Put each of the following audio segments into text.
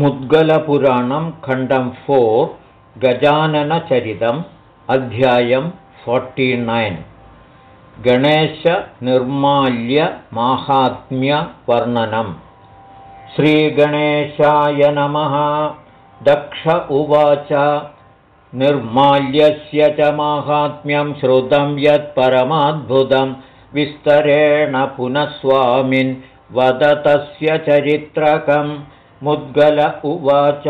मुद्गलपुराणं खण्डं फोर् गजाननचरितम् अध्यायं फोर्टिनैन् गणेशनिर्माल्यमाहात्म्यवर्णनम् श्रीगणेशाय नमः। दक्ष उवाच। निर्माल्यस्य च माहात्म्यं श्रुतं यत्परमाद्भुतं विस्तरेण पुनः स्वामिन् वदतस्य चरित्रकम् मुद्गल उवाच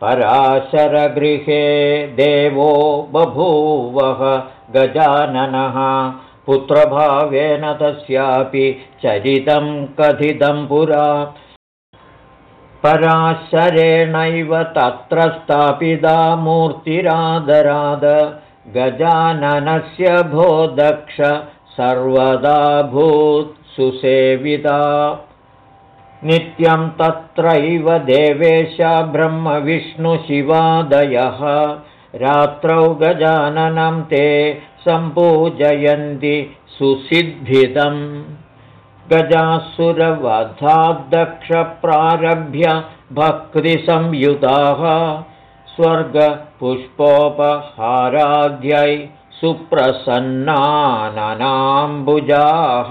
पराशरगृहे देवो बभूवः गजाननः। पुत्रभावेन तस्यापि चरितं कथितं पुरा। पराशरेणैव तत्र स्थापिता मूर्तिरादराद। गजाननस्य भो दक्ष सर्वदा भूत् सुसेविता नित्यं तत्रैव देवेश ब्रह्मविष्णुशिवादयः रात्रौ गजाननं ते सम्पूजयन्ति सुसिद्धिदम् गजासुरवधाद्दक्षप्रारभ्य भक्तिसंयुताः। स्वर्गपुष्पोपहाराध्यै सुप्रसन्नाननाम्बुजाः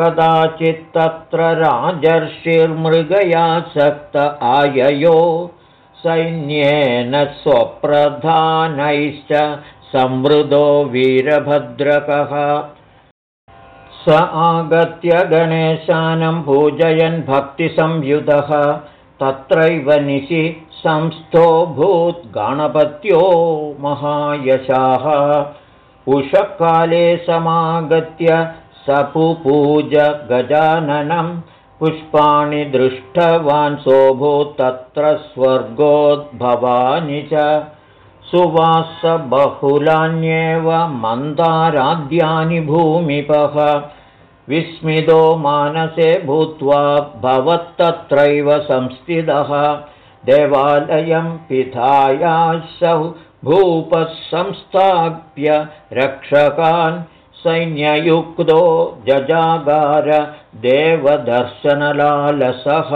कदाचित्तत्र राजर्षिर्मृगयासक्त आययो। सैन्येन स्वप्रधानैश्च संवृदो वीरभद्रकः। स आगत्य गणेशानं पूजयन् भक्तिसंयुतः तत्रैव निशि संस्थो भूद्गणपत्यो महायशाः। उषःकाले समागत्य सपुपूज गजाननं पुष्पाणि दृष्टवान् तत्र स्वर्गोद्भवानि च सुवासबहुलान्येव मन्दाराद्यानि भूमिपः। विस्मितो मानसे भूत्वा भवत्तत्रैव संस्थितः। देवालयं पिधायासौ भूपः संस्थाप्य रक्षकान् सैन्ययुक्तो जजागार देवदर्शनलालसः।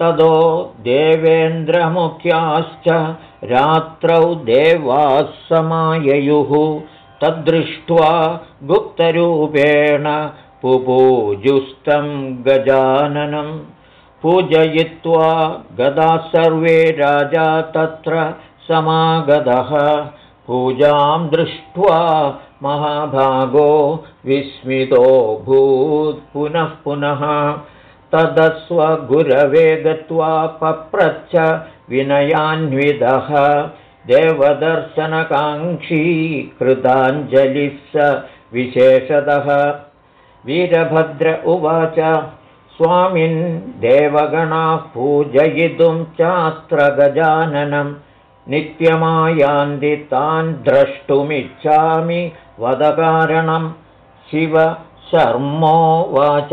तदो देवेन्द्रमुख्याश्च रात्रौ देवाः समाययुः तद्दृष्ट्वा गुप्तरूपेण पुपूजुस्तं गजाननं। पूजयित्वा गदा सर्वे राजा तत्र समागतः। पूजां दृष्ट्वा महाभागो विस्मितो भूत् पुनः पुनः तदस्वगुरवे गत्वा पप्रच्छ विनयान्विदः देवदर्शनकाङ्क्षी कृताञ्जलिः स विशेषतः। वीरभद्र उवाच स्वामिन् देवगणाः पूजयितुं चात्र गजाननं नित्यमायान्ति तान् द्रष्टुमिच्छामि वदकारणं शिव शर्मोवाच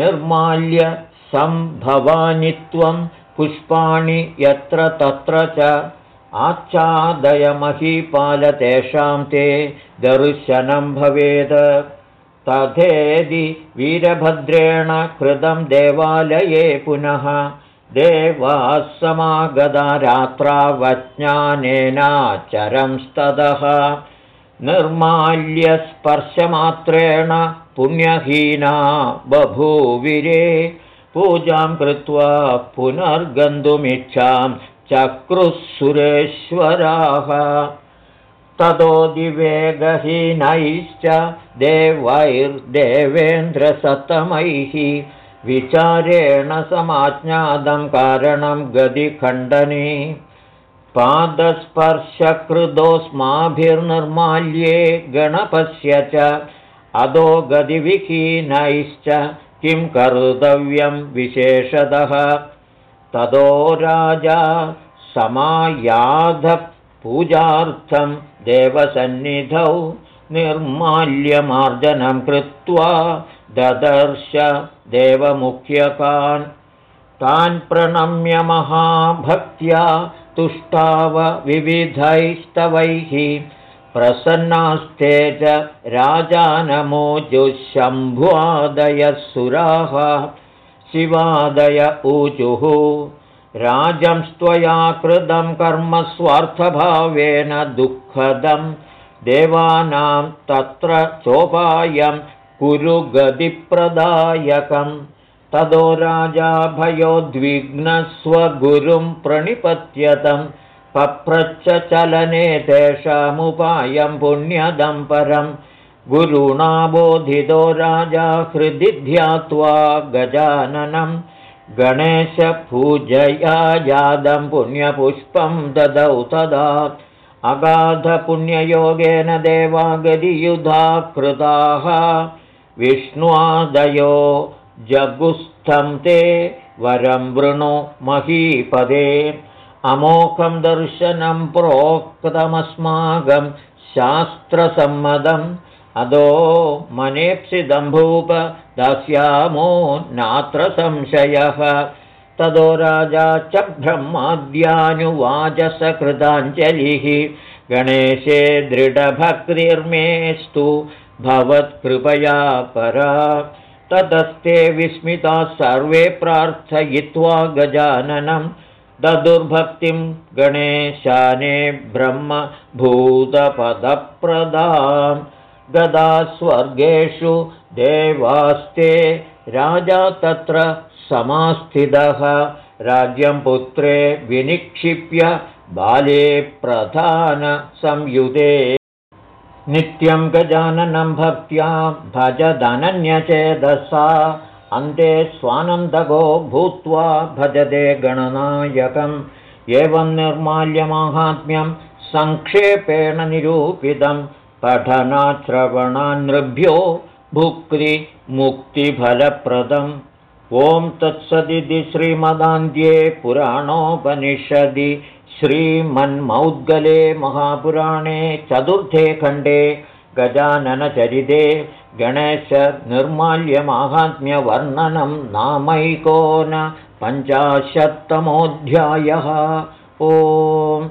निर्माल्य सम्भवानि त्वं पुष्पाणि यत्र तत्र च आच्छादयमहीपालतेषां ते दर्शनं भवेत् तथेदि वीरभद्रेण कृतं देवालये पुनः देवाः समागदा रात्रावज्ञानेनाचरंस्ततः निर्माल्यस्पर्शमात्रेण पुण्यहीना बभूविरे पूजां कृत्वा पुनर्गन्तुमिच्छां चक्रुःसुरेश्वराः। ततो दिवेगहीनैश्च देवैर्देवेन्द्रसतमैः विचारेण समाज्ञातं कारणं गदिखण्डने पादस्पर्शकृतोऽस्माभिर्निर्माल्ये गणपस्य च अधो गतिविहीनैश्च किं कर्तव्यं विशेषतः? ततो राजा समायाधपूजार्थं देवसन्निधौ निर्माल्यमार्जनं कृत्वा ददर्श देवमुख्यकान्। तान् प्रणम्य महाभक्त्या तुष्टाव विविधैस्तवैः प्रसन्नास्ते च राजानमोजुशम्भ्वादयः सुराः शिवादय ऊचुः राजंस्त्वया कृतं कर्म स्वार्थभावेन दुःखदं देवानां तत्र चोपायं कुरु गतिप्रदायकं ततो राजा भयोद्विग्नस्वगुरुं प्रणिपत्यतं पप्रच्च चलने तेषामुपायं पुण्यदं परं गुरुणा बोधितो राजा हृदि ध्यात्वा गजाननं गणेशपूजया यादं पुण्यपुष्पं ददौ तदा अगाधपुण्ययोगेन देवागतियुधा कृताः विष्णुवादयो जगुस्थं ते वरं वृणु महीपदे। अमोघं दर्शनं प्रोक्तमस्माकं शास्त्रसम्मतम् अदो मनेप्सितं भूप दास्यामो नात्र संशयः। तदो राजा च ब्रह्माद्यानुवाचसकृताञ्जलिः। गणेशे दृढभक्तिर्मेस्तु भवत्कृपया परा ततस्ते विस्मिताः सर्वे प्रार्थयित्वा गजाननं ददुर्भक्तिं गणेशाने ब्रह्मभूतपदप्रदां गदा स्वर्गेषु देवास्ते राजा तत्र समास्थितः। राज्यं पुत्रे विनिक्षिप्य बाले प्रधानसंयुते नित्यं गजाननं भक्त्या भजदनन्यचेदसा अन्ते स्वानन्दगो भूत्वा भजते गणनायकम्। एवं निर्माल्यमाहात्म्यं सङ्क्षेपेण निरूपितं। पठनाश्रवणान्नृभ्यो भुक्तिमुक्तिफलप्रदम् ॐ तत्सदिति श्रीमदान्ध्ये पुराणोपनिषदि श्रीमन्मौद्गले महापुराणे चतुर्थे खण्डे गजाननचरिते गणेशनिर्माल्यमाहात्म्यवर्णनं नामैकोन पञ्चाशत्तमोऽध्यायः। ओम्